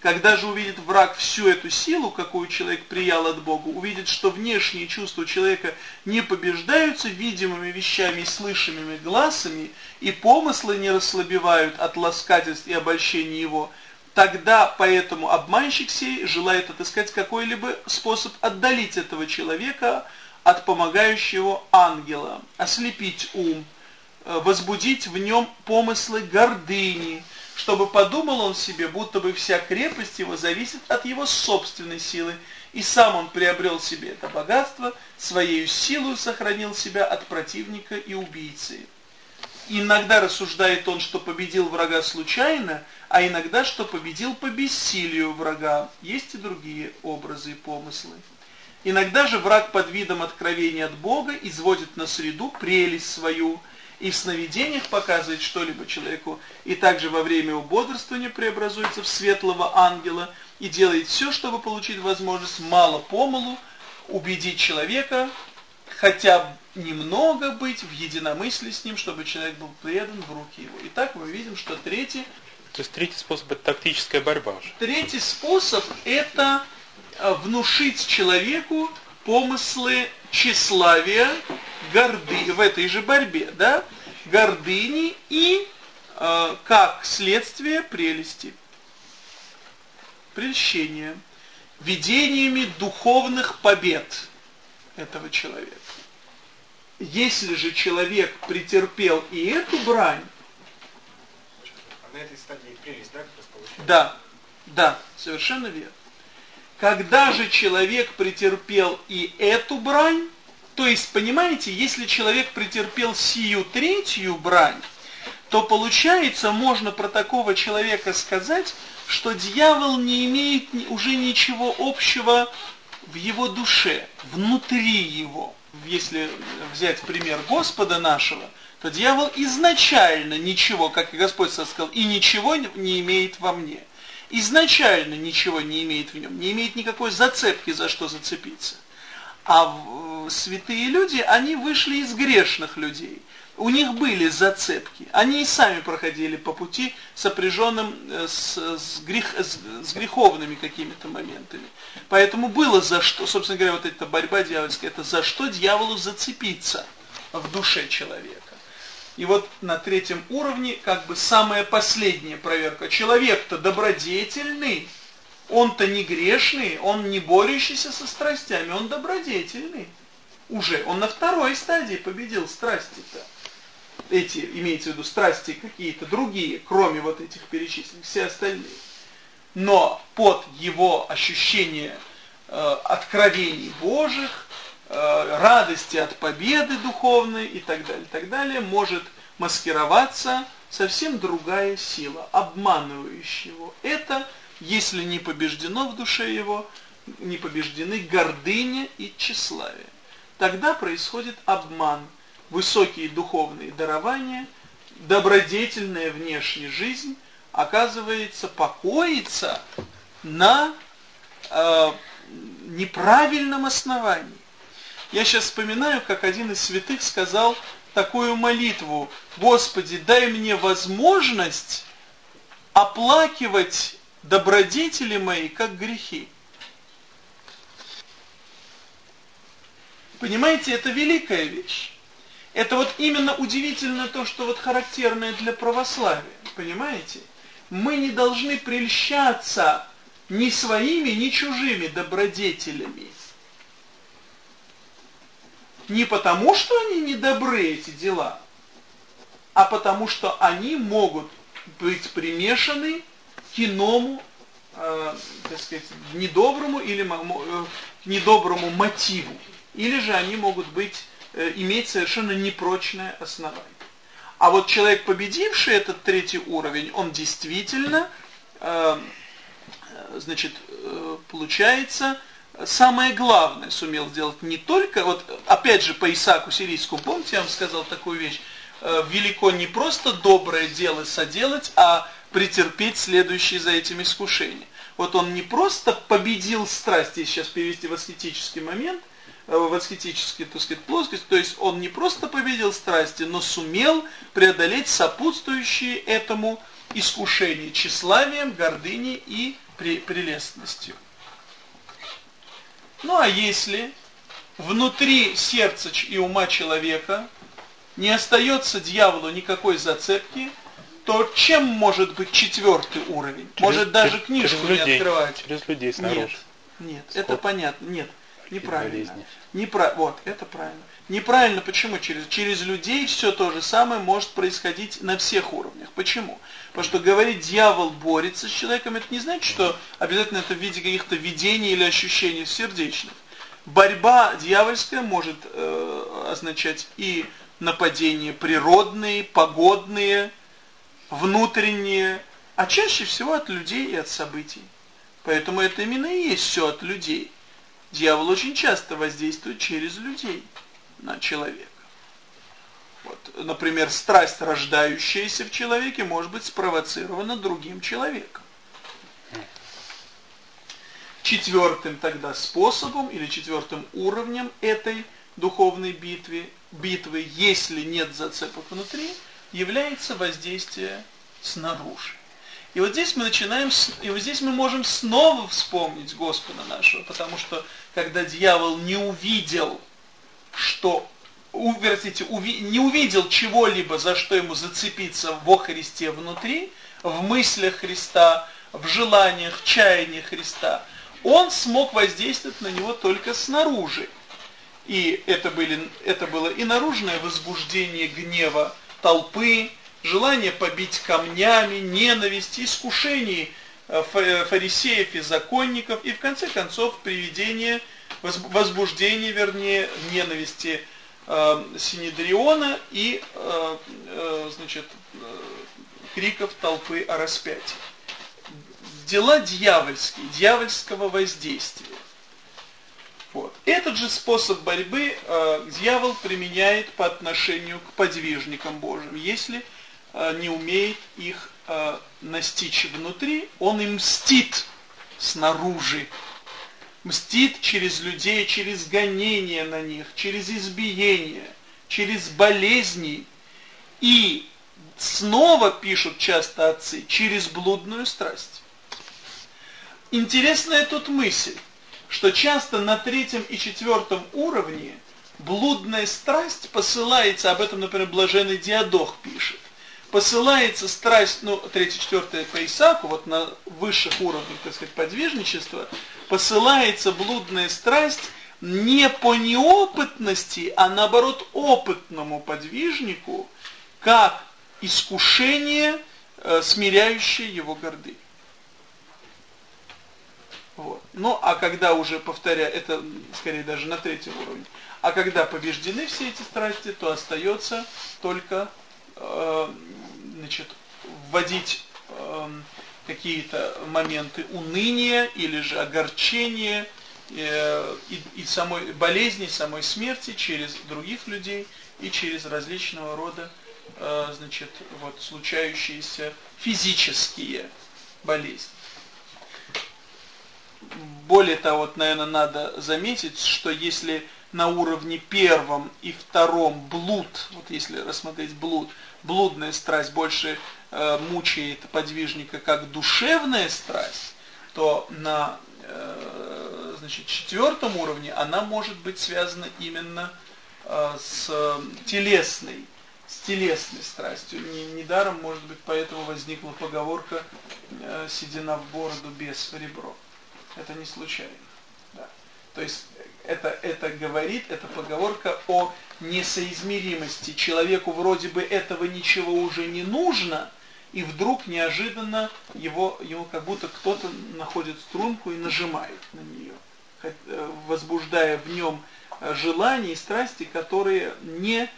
Когда же увидит враг всю эту силу, какую человек приял от Бога, увидит, что внешние чувства человека не побеждаются видимыми вещами и слышимыми глазами, и помыслы не расслабевают от ласкательств и обольщения его, тогда поэтому обманщик сей желает отыскать какой-либо способ отдалить этого человека от помогающего ангела, ослепить ум, э, возбудить в нем помыслы гордыни, чтобы подумал он себе, будто бы вся крепость его зависит от его собственной силы, и сам он приобрел себе это богатство, своей силой сохранил себя от противника и убийцы. Иногда рассуждает он, что победил врага случайно, а иногда, что победил по бессилию врага. Есть и другие образы и помыслы. Иногда же враг под видом откровения от Бога изводит на среду прелесть свою, и в сновидениях показывает что-либо человеку, и также во время убодрствования преобразуется в светлого ангела и делает все, чтобы получить возможность мало-помалу убедить человека, хотя немного быть в единомыслии с ним, чтобы человек был предан в руки его. Итак, мы видим, что третий... То есть третий способ – это тактическая борьба уже. Третий способ – это внушить человеку помыслы тщеславия, горды в этой же борьбе, да, гордыни и э, как следствие прелести, прельщения, видениями духовных побед. этого человека. Если же человек претерпел и эту брань, а на этой стадии прелесть, да, как раз получается? Да, да, совершенно верно. Когда же человек претерпел и эту брань, то есть, понимаете, если человек претерпел сию третью брань, то получается, можно про такого человека сказать, что дьявол не имеет уже ничего общего в его душе, внутри его. Если взять пример Господа нашего, то дьявол изначально ничего, как и Господь сказал, и ничего не имеет во мне. Изначально ничего не имеет в нем, не имеет никакой зацепки, за что зацепиться. А святые люди, они вышли из грешных людей. У них были зацепки. Они и сами проходили по пути, сопряженным э, с, с, грех, с, с греховными какими-то моментами. Поэтому было за что, собственно говоря, вот эта борьба дьявольская, это за что дьяволу зацепиться в душе человека. И вот на третьем уровне как бы самая последняя проверка. Человек-то добродетельный, он-то не грешный, он не борющийся со страстями, он добродетельный. Уже, он на второй стадии победил страсти-то. Эти, имеется в виду, страсти какие-то другие, кроме вот этих перечисленных, все остальные. Но под его ощущение э, откровений Божьих, радости от победы духовной и так далее, и так далее, может маскироваться совсем другая сила, обманывающая его. Это, если не побеждено в душе его, не побеждены гордыня и тщеславие. Тогда происходит обман, высокие духовные дарования, добродетельная внешняя жизнь оказывается покоится на э, неправильном основании. Я сейчас вспоминаю, как один из святых сказал такую молитву. Господи, дай мне возможность оплакивать добродетели мои, как грехи. Понимаете, это великая вещь. Это вот именно удивительно то, что вот характерное для православия. Понимаете? Мы не должны прельщаться ни своими, ни чужими добродетелями. Не потому, что они не добры, эти дела, а потому, что они могут быть примешаны к иному, э, так сказать, недоброму или э, недоброму мотиву. Или же они могут быть, э, иметь совершенно непрочное основание. А вот человек, победивший этот третий уровень, он действительно, э, значит, э, получается, самое главное сумел сделать не только, вот опять же по Исааку Сирийскому, помните, я вам сказал такую вещь, э, велико не просто доброе дело соделать, а претерпеть следующие за этим искушения. Вот он не просто победил страсть, если сейчас перевести в аскетический момент, э, в аскетический, так сказать, плоскость, то есть он не просто победил страсти, но сумел преодолеть сопутствующие этому искушения тщеславием, гордыней и прелестностью. Ну а если внутри сердца и ума человека не остается дьяволу никакой зацепки, то чем может быть четвертый уровень? Через, может даже книжку через не открывать? Через людей снаружи. Нет, нет, Сколько? это понятно. Нет, неправильно. Непра... Вот, это правильно. Неправильно почему? Через, через людей все то же самое может происходить на всех уровнях. Почему? Потому что говорить дьявол борется с человеком, это не значит, что обязательно это в виде каких-то видений или ощущений сердечных. Борьба дьявольская может э, означать и нападения природные, погодные, внутренние, а чаще всего от людей и от событий. Поэтому это именно и есть все от людей. Дьявол очень часто воздействует через людей на человека. Вот, например, страсть, рождающаяся в человеке, может быть спровоцирована другим человеком. Четвертым тогда способом или четвертым уровнем этой духовной битвы, битвы, если нет зацепок внутри, является воздействие снаружи. И вот здесь мы начинаем, и вот здесь мы можем снова вспомнить Господа нашего, потому что когда дьявол не увидел, что простите, не увидел чего-либо, за что ему зацепиться во Христе внутри, в мыслях Христа, в желаниях, чаяниях Христа, он смог воздействовать на него только снаружи. И это, были, это было и наружное возбуждение гнева толпы, желание побить камнями, ненависть, искушений э, фарисеев и законников, и в конце концов приведение, возбуждение, вернее, ненависти э, Синедриона и э, э, значит, э, криков толпы о распятии. Дела дьявольские, дьявольского воздействия. Вот. Этот же способ борьбы э, дьявол применяет по отношению к подвижникам Божьим. Если э, не умеет их э, настичь внутри, он им мстит снаружи. Мстит через людей, через гонение на них, через избиение, через болезни. И снова пишут часто отцы, через блудную страсть. Интересная тут мысль что часто на третьем и четвертом уровне блудная страсть посылается, об этом, например, блаженный Диадох пишет, посылается страсть, ну, третье, четвертое по Исаку, вот на высших уровнях, так сказать, подвижничества, посылается блудная страсть не по неопытности, а наоборот опытному подвижнику, как искушение, э, смиряющее его гордыню. Вот. Ну, а когда уже, повторяю, это скорее даже на третьем уровне, а когда побеждены все эти страсти, то остается только э, значит, вводить э, какие-то моменты уныния или же огорчения э, и, и самой болезни, самой смерти через других людей и через различного рода э, значит, вот, случающиеся физические болезни. Более того, вот, наверное, надо заметить, что если на уровне первом и втором блуд, вот если рассмотреть блуд, блудная страсть больше э, мучает подвижника как душевная страсть, то на э, значит, четвертом уровне она может быть связана именно э, с телесной, с телесной страстью. Недаром, может быть, поэтому возникла поговорка э, «седина в бороду, без в ребро». Это не случайно. Да. То есть это, это говорит, это поговорка о несоизмеримости. Человеку вроде бы этого ничего уже не нужно, и вдруг неожиданно его, его как будто кто-то находит струнку и нажимает на нее, э, возбуждая в нем э, желания и страсти, которые не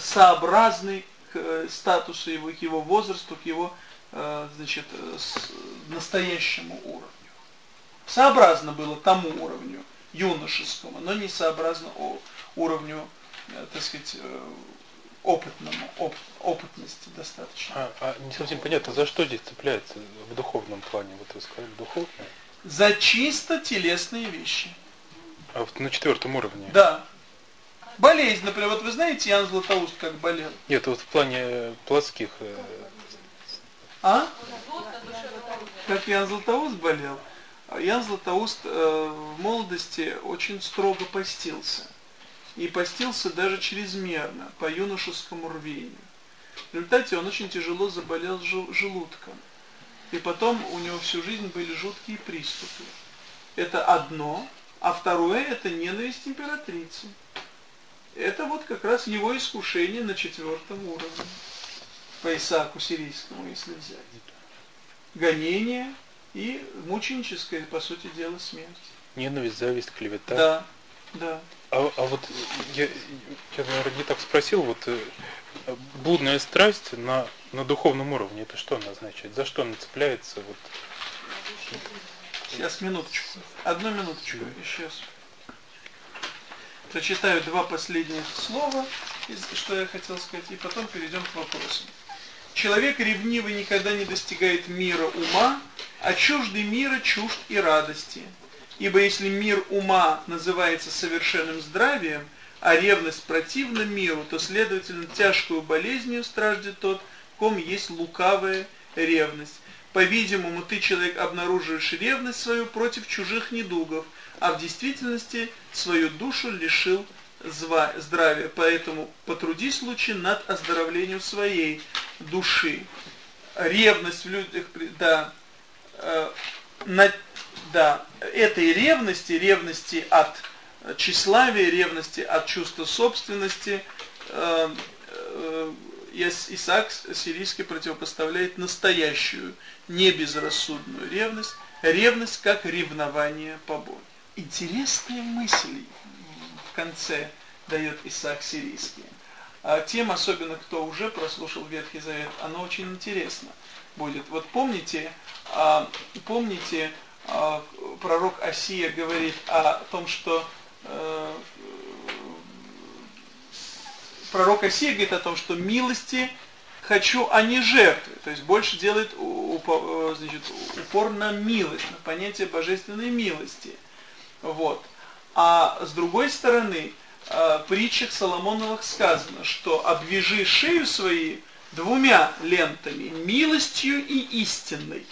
сообразны к э, статусу его, к его возрасту, к его значит, настоящему уровню сообразно было тому уровню юношескому, но не сообразно уровню, э, так сказать, э, опытному, оп, опытности достаточно. А, а не совсем понятно, за что здесь цепляется в духовном плане, вот вы сказали, духовное? За чисто телесные вещи. А вот на четвертом уровне? Да. Болезнь, например, вот вы знаете Ян Златоуст как болел? Нет, вот в плане плотских. Э, а? Как Ян Златоуст болел? Ян Златоуст э, в молодости очень строго постился. И постился даже чрезмерно, по юношескому рвению. В результате он очень тяжело заболел желудком. И потом у него всю жизнь были жуткие приступы. Это одно, а второе это ненависть императрицы. Это вот как раз его искушение на четвертом уровне. По Исааку Сирийскому, если взять. Гонение, и мученическая, по сути дела, смерть. Ненависть, зависть, клевета. Да, да. А, а вот я, я, наверное, не так спросил, вот э, блудная страсть на, на духовном уровне, это что она означает? За что она цепляется? Вот? Сейчас, минуточку. Одну минуточку, да. сейчас. Прочитаю два последних слова, что я хотел сказать, и потом перейдем к вопросам. Человек ревнивый никогда не достигает мира ума, а чуждый мира чужд и радости. Ибо если мир ума называется совершенным здравием, а ревность противна миру, то, следовательно, тяжкую болезнью страждет тот, ком есть лукавая ревность. По-видимому, ты, человек, обнаруживаешь ревность свою против чужих недугов, а в действительности свою душу лишил здравия. Поэтому потрудись лучше над оздоровлением своей души. Ревность в людях, да, на, да, этой ревности, ревности от тщеславия, ревности от чувства собственности. Э, э, Исаак сирийский противопоставляет настоящую, не безрассудную ревность, ревность как ревнование по Богу. Интересные мысли в конце дает Исаак сирийский. А тем, особенно кто уже прослушал Ветхий Завет, оно очень интересно будет. Вот помните, а, помните, а, пророк Осия говорит о том, что э, пророк Осия говорит о том, что милости хочу, а не жертвы. То есть больше делает упор, значит, упор на милость, на понятие божественной милости. Вот. А с другой стороны, э, в притчах Соломоновых сказано, что обвяжи шею свои двумя лентами, милостью и истинной.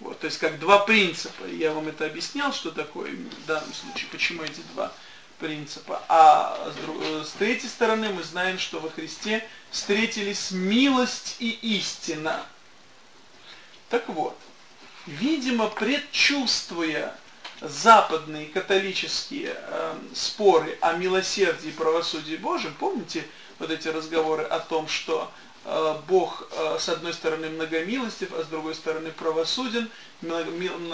Вот, то есть как два принципа. Я вам это объяснял, что такое в данном случае, почему эти два принципа. А с, с третьей стороны мы знаем, что во Христе встретились милость и истина. Так вот, видимо, предчувствуя западные католические э, споры о милосердии и правосудии Божьем, помните вот эти разговоры о том, что э, Бог э, с одной стороны многомилостив, а с другой стороны правосуден, на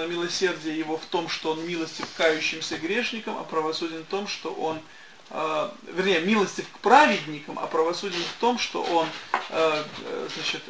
милосердие его в том, что он милостив к кающимся грешникам, а правосуден в том, что он э, вернее, милостив к праведникам, а правосуден в том, что он значит,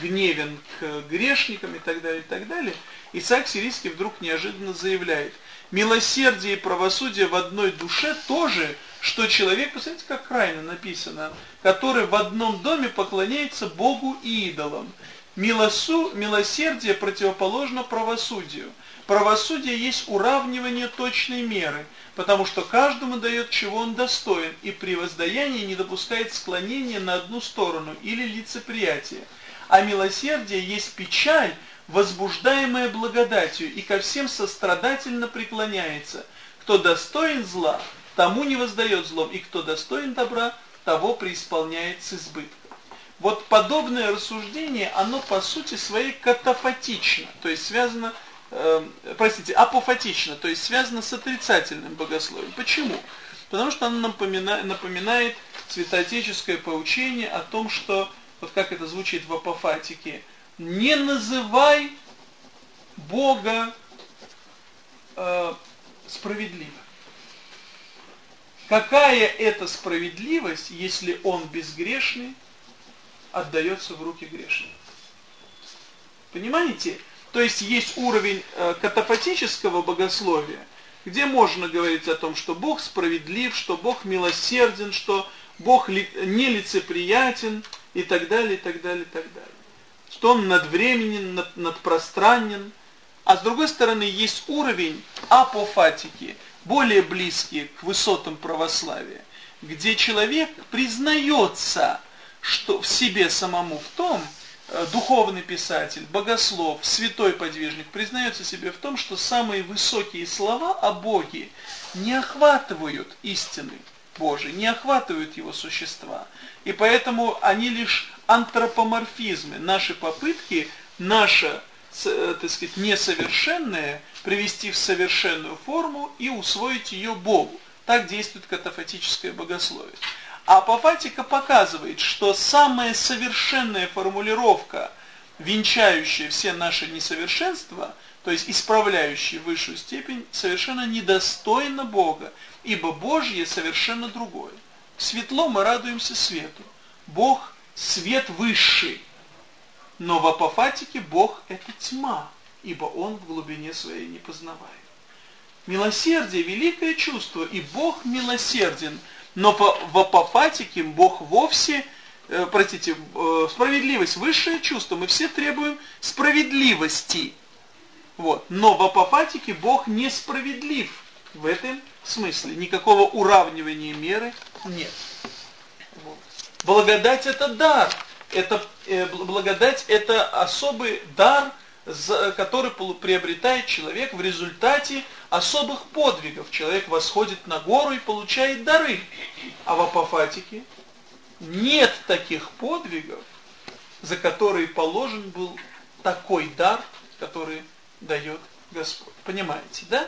гневен к грешникам и так далее, и так далее. Исаак Сирийский вдруг неожиданно заявляет, милосердие и правосудие в одной душе тоже, что человек, посмотрите, как крайне написано, который в одном доме поклоняется Богу и идолам. Милосу, милосердие противоположно правосудию. Правосудие есть уравнивание точной меры, потому что каждому дает, чего он достоин, и при воздаянии не допускает склонения на одну сторону или лицеприятие. А милосердие есть печаль, возбуждаемая благодатью, и ко всем сострадательно преклоняется. Кто достоин зла, тому не воздает злом, и кто достоин добра, того преисполняет с избытком. Вот подобное рассуждение, оно по сути своей катафатично, то есть связано, э, простите, апофатично, то есть связано с отрицательным богословием. Почему? Потому что оно напоминает, напоминает святоотеческое поучение о том, что, вот как это звучит в апофатике, не называй Бога э, справедливым. Какая это справедливость, если он безгрешный, отдается в руки грешника? Понимаете? То есть есть уровень э, катапатического богословия, где можно говорить о том, что Бог справедлив, что Бог милосерден, что Бог нелицеприятен и так далее, и так далее, и так далее что он надвременен, над, надпространен. А с другой стороны, есть уровень апофатики, более близкий к высотам православия, где человек признается что в себе самому в том, э, духовный писатель, богослов, святой подвижник признается себе в том, что самые высокие слова о Боге не охватывают истины Божией, не охватывают его существа. И поэтому они лишь антропоморфизмы, наши попытки, наше, э, так сказать, несовершенное привести в совершенную форму и усвоить ее Богу. Так действует катафатическое богословие. А апофатика показывает, что самая совершенная формулировка, венчающая все наши несовершенства, то есть исправляющая высшую степень, совершенно недостойна Бога, ибо Божье совершенно другое. Светло мы радуемся свету. Бог – свет высший. Но в апофатике Бог – это тьма, ибо Он в глубине своей не познавает. Милосердие – великое чувство, и Бог милосерден, но в апофатике Бог вовсе, э, простите, э, справедливость – высшее чувство, мы все требуем справедливости. Вот. Но в апофатике Бог несправедлив в этом смысле. Никакого уравнивания меры нет. Благодать это дар. Это, э, благодать это особый дар, который приобретает человек в результате особых подвигов. Человек восходит на гору и получает дары. А в апофатике нет таких подвигов, за которые положен был такой дар, который дает Господь. Понимаете, да?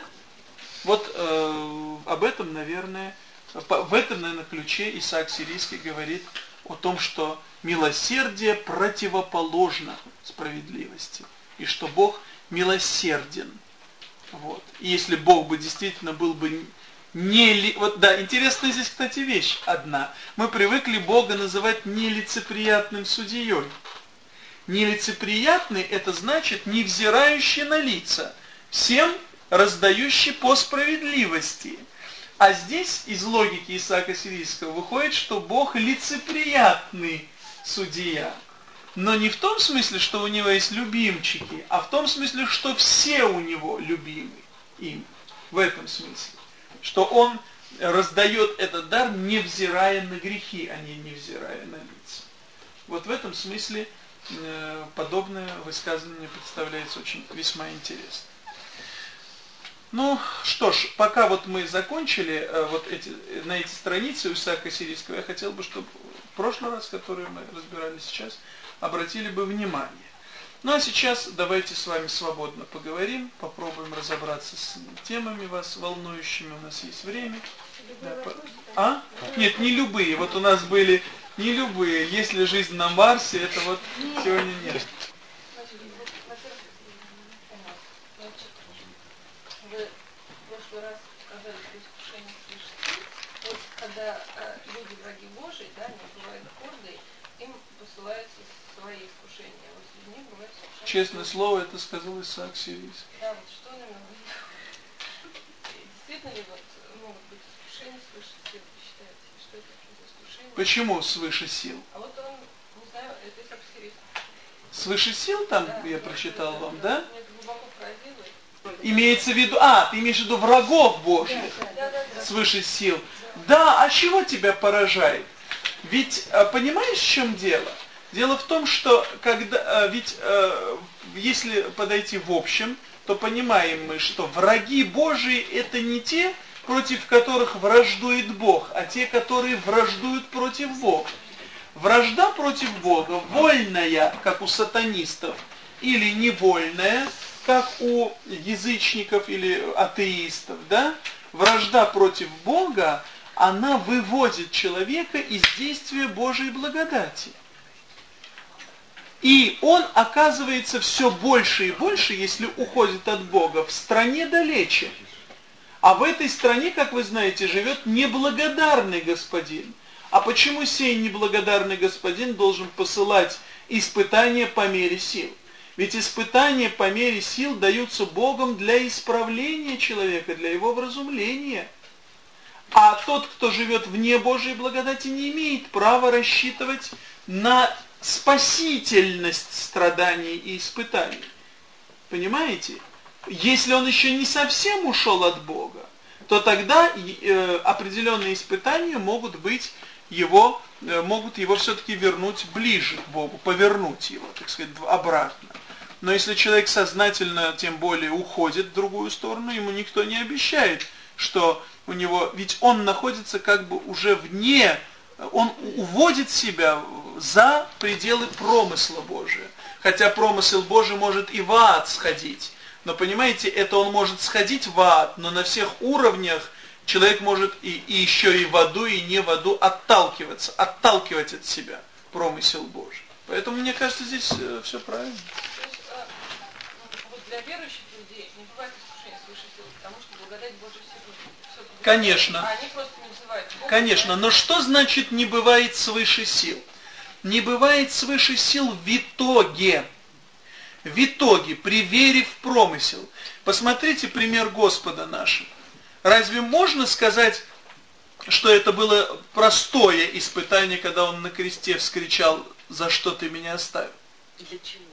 Вот э, об этом, наверное, в этом, наверное, ключе Исаак Сирийский говорит о том, что милосердие противоположно справедливости. И что Бог милосерден. Вот. И если Бог бы действительно был бы не... Вот да, интересная здесь, кстати, вещь одна. Мы привыкли Бога называть нелицеприятным судьей. Нелицеприятный это значит невзирающий на лица, всем раздающий по справедливости. А здесь из логики Исаака Сирийского выходит, что Бог лицеприятный судья. Но не в том смысле, что у него есть любимчики, а в том смысле, что все у него любимы им. В этом смысле. Что он раздает этот дар, невзирая на грехи, а не невзирая на лица. Вот в этом смысле э, подобное высказывание представляется очень весьма интересным. Ну, что ж, пока вот мы закончили э, вот эти, на эти страницы у Исаака Сирийского, я хотел бы, чтобы в прошлый раз, который мы разбирали сейчас, обратили бы внимание. Ну а сейчас давайте с вами свободно поговорим, попробуем разобраться с темами вас волнующими, у нас есть время. Да, по... А? Нет, не любые, вот у нас были не любые, если жизнь на Марсе, это вот сегодня нет. когда э, люди враги Божии, да, они бывают гордые, им посылаются свои искушения. Вот среди них бывает искушение. Честное слово, это сказал Исаак Сирийский. Да, вот что виду? Действительно ли вот могут быть искушения свыше сил, вы считаете? Что это за искушения? Почему свыше сил? А вот он, не знаю, это Исаак Сирийский. Свыше сил там Да, я да, прочитал да, вам, да? да? Меня это глубоко поразило. Имеется в виду, а, ты имеешь в виду врагов Божьих Да, да, да. свыше сил. Да, а чего тебя поражает? Ведь э, понимаешь, в чем дело? Дело в том, что когда, э, ведь э, если подойти в общем, то понимаем мы, что враги Божии это не те, против которых враждует Бог, а те, которые враждуют против Бога. Вражда против Бога, вольная, как у сатанистов, или невольная, как у язычников или атеистов, да? Вражда против Бога, она выводит человека из действия Божьей благодати. И он оказывается все больше и больше, если уходит от Бога, в стране далече. А в этой стране, как вы знаете, живет неблагодарный господин. А почему сей неблагодарный господин должен посылать испытания по мере сил? Ведь испытания по мере сил даются Богом для исправления человека, для его вразумления. А тот, кто живет вне Божьей благодати, не имеет права рассчитывать на спасительность страданий и испытаний. Понимаете? Если он еще не совсем ушел от Бога, то тогда э, определенные испытания могут быть его, э, могут его все-таки вернуть ближе к Богу, повернуть его, так сказать, обратно. Но если человек сознательно, тем более, уходит в другую сторону, ему никто не обещает, что у него, ведь он находится как бы уже вне, он уводит себя за пределы промысла Божия. Хотя промысел Божий может и в ад сходить. Но понимаете, это он может сходить в ад, но на всех уровнях человек может и, и еще и в аду, и не в аду отталкиваться, отталкивать от себя промысел Божий. Поэтому мне кажется, здесь э, все правильно. То есть, вот для верующих людей не бывает искушения свыше потому что благодать Божия. Конечно. А Конечно, но что значит не бывает свыше сил? Не бывает свыше сил в итоге. В итоге, при вере в промысел. Посмотрите пример Господа нашего. Разве можно сказать, что это было простое испытание, когда он на кресте вскричал, за что ты меня оставил? Для чего?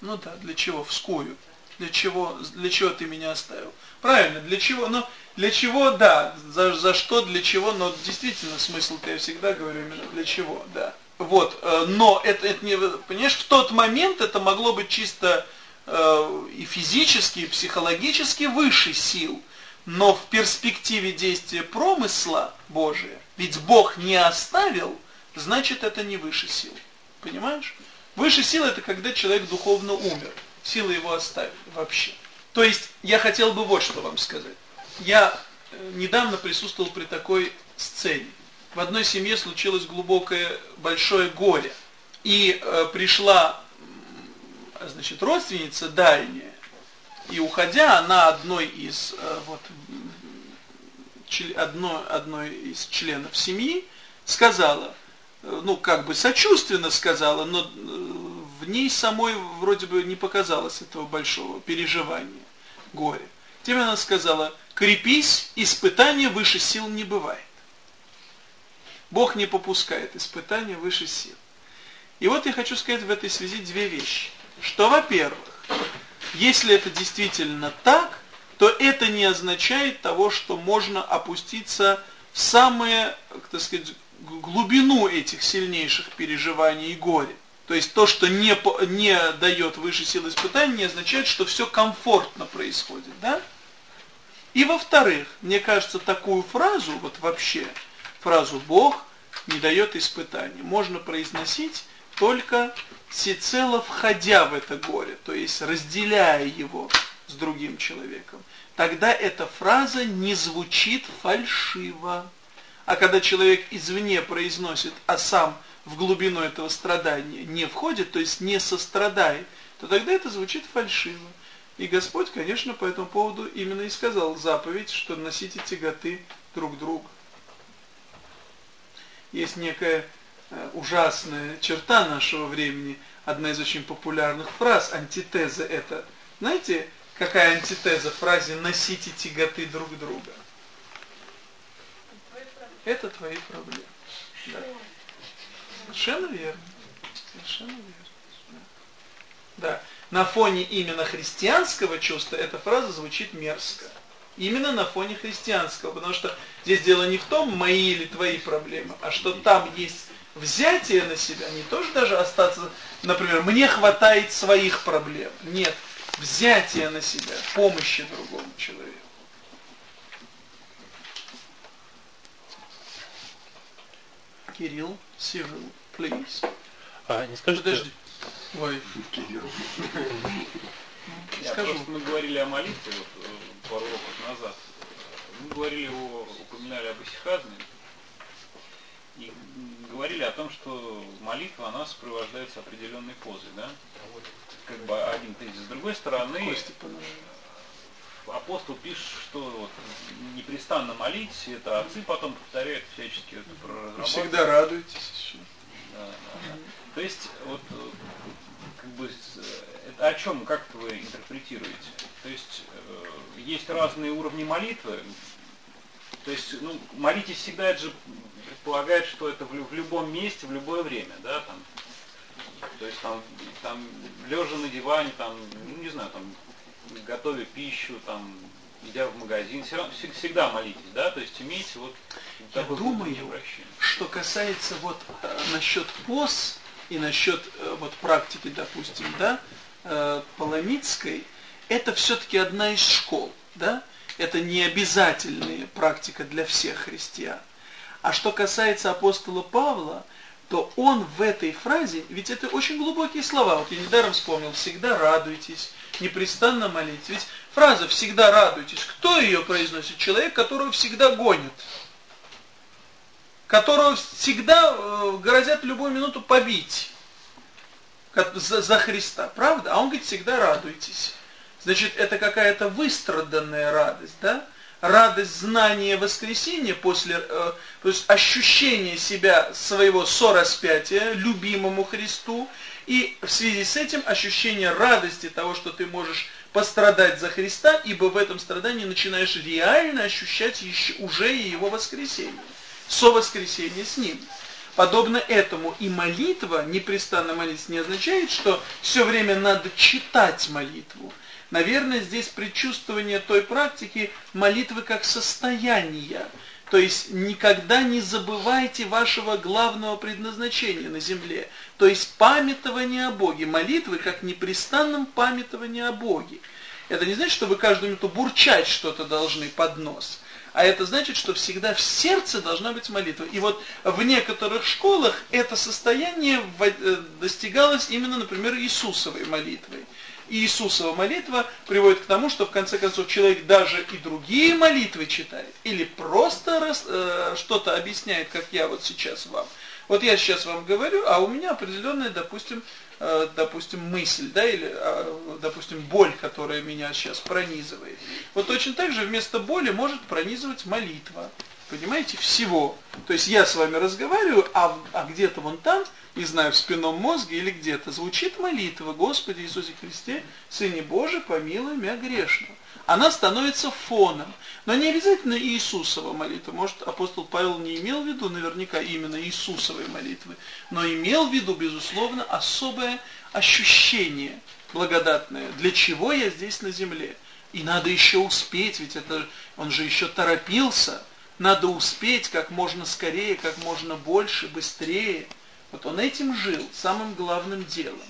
Ну да, для чего? Вскую. Для чего, для чего ты меня оставил? Правильно, для чего? Ну, для чего, да, за, за что, для чего, но действительно смысл-то я всегда говорю именно для чего, да. Вот, э, но это, это не, понимаешь, в тот момент это могло быть чисто э, и физически, и психологически выше сил. Но в перспективе действия промысла Божия, ведь Бог не оставил, значит это не выше сил. Понимаешь? Выше сил это когда человек духовно умер. Силы его оставили вообще. То есть я хотел бы вот что вам сказать. Я э, недавно присутствовал при такой сцене. В одной семье случилось глубокое, большое горе. И э, пришла, значит, родственница дальняя. И уходя, она одной из, э, вот, одной, одной из членов семьи сказала, э, ну, как бы сочувственно сказала, но э, в ней самой вроде бы не показалось этого большого переживания, горя. Тем она сказала, крепись, испытания выше сил не бывает. Бог не попускает испытания выше сил. И вот я хочу сказать в этой связи две вещи. Что, во-первых, если это действительно так, то это не означает того, что можно опуститься в самое, так сказать, глубину этих сильнейших переживаний и горя. То есть то, что не, не дает выше сил испытаний, не означает, что все комфортно происходит. Да? И во-вторых, мне кажется, такую фразу, вот вообще, фразу «Бог не дает испытаний», можно произносить только всецело входя в это горе, то есть разделяя его с другим человеком. Тогда эта фраза не звучит фальшиво. А когда человек извне произносит, а сам в глубину этого страдания не входит, то есть не сострадает, то тогда это звучит фальшиво. И Господь, конечно, по этому поводу именно и сказал заповедь, что носите тяготы друг друга. Есть некая э, ужасная черта нашего времени, одна из очень популярных фраз, антитеза это. Знаете, какая антитеза фразе «носите тяготы друг друга»? Это твои проблемы. Да. Совершенно верно. Совершенно верно. Да. На фоне именно христианского чувства эта фраза звучит мерзко. Именно на фоне христианского, потому что здесь дело не в том, мои или твои проблемы, а что там есть взятие на себя, не тоже даже остаться, например, мне хватает своих проблем. Нет, взятие на себя, помощи другому человеку. Кирилл, Cyril, please. А, не скажите... Подожди. Ой. Я Скажу. просто мы говорили о молитве вот, э, пару уроков назад. Мы говорили о, упоминали об исихазме и говорили о том, что молитва, она сопровождается определенной позой, да? Как бы один тезис. С другой стороны, апостол пишет, что вот, непрестанно молитесь, это отцы потом повторяют всячески это прорабатывают. Всегда радуйтесь еще. Да, да, да. То есть, вот, как бы, это о чем, как это вы интерпретируете? То есть, э, есть разные уровни молитвы, то есть, ну, молитесь всегда, это же предполагает, что это в, в любом месте, в любое время, да, там, то есть, там, там, лежа на диване, там, ну, не знаю, там, готовя пищу, там, идя в магазин, все равно, всег- всегда молитесь, да, то есть, имейте вот Я думаю. Что касается вот э, насчет поз и насчет э, вот практики, допустим, да, э, паламидской, это все-таки одна из школ, да, это не обязательная практика для всех христиан. А что касается апостола Павла, то он в этой фразе, ведь это очень глубокие слова, вот я недаром вспомнил, всегда радуйтесь, непрестанно молитесь. Ведь фраза «всегда радуйтесь», кто ее произносит? Человек, которого всегда гонят которого всегда э, грозят любую минуту побить за Христа, правда? А он говорит, всегда радуйтесь. Значит, это какая-то выстраданная радость, да? Радость знания воскресения после, э, то есть ощущение себя своего сораспятия любимому Христу, и в связи с этим ощущение радости того, что ты можешь пострадать за Христа, ибо в этом страдании начинаешь реально ощущать еще, уже и его воскресение совоскресение с Ним. Подобно этому и молитва, непрестанно молиться, не означает, что все время надо читать молитву. Наверное, здесь предчувствование той практики молитвы как состояния. То есть никогда не забывайте вашего главного предназначения на земле. То есть памятование о Боге. Молитвы как непрестанном памятовании о Боге. Это не значит, что вы каждую минуту бурчать что-то должны под нос. А это значит, что всегда в сердце должна быть молитва. И вот в некоторых школах это состояние э, достигалось именно, например, Иисусовой молитвой. Иисусова молитва приводит к тому, что в конце концов человек даже и другие молитвы читает, или просто э, что-то объясняет, как я вот сейчас вам. Вот я сейчас вам говорю, а у меня определенная, допустим, э, допустим, мысль, да, или, э, допустим, боль, которая меня сейчас пронизывает. Вот точно так же вместо боли может пронизывать молитва. Понимаете, всего. То есть я с вами разговариваю, а, а где-то вон там не знаю, в спинном мозге или где-то, звучит молитва «Господи Иисусе Христе, Сыне Божий, помилуй меня грешного». Она становится фоном. Но не обязательно Иисусова молитва. Может, апостол Павел не имел в виду наверняка именно Иисусовой молитвы, но имел в виду, безусловно, особое ощущение благодатное. Для чего я здесь на земле? И надо еще успеть, ведь это он же еще торопился. Надо успеть как можно скорее, как можно больше, быстрее. Вот он этим жил, самым главным делом.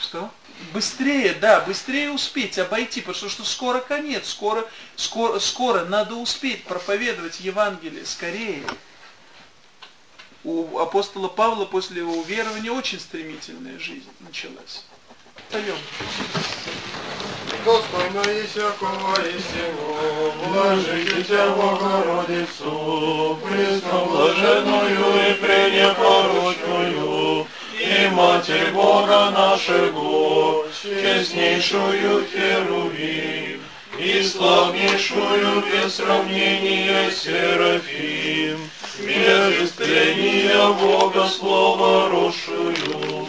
Что? Быстрее, да, быстрее успеть обойти, потому что скоро конец, скоро, скоро, скоро надо успеть проповедовать Евангелие, скорее. У апостола Павла после его уверования очень стремительная жизнь началась. Поем. Достойно всякого истину, блажите Богородицу, пресноблаженную и пренепорочную, и Матерь Бога нашего, честнейшую Херувим, и славнейшую без сравнения Серафим, без Бога Слова росшую,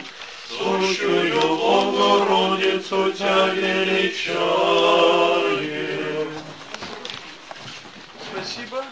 Сущую Богородицу Тебя величаем. Спасибо.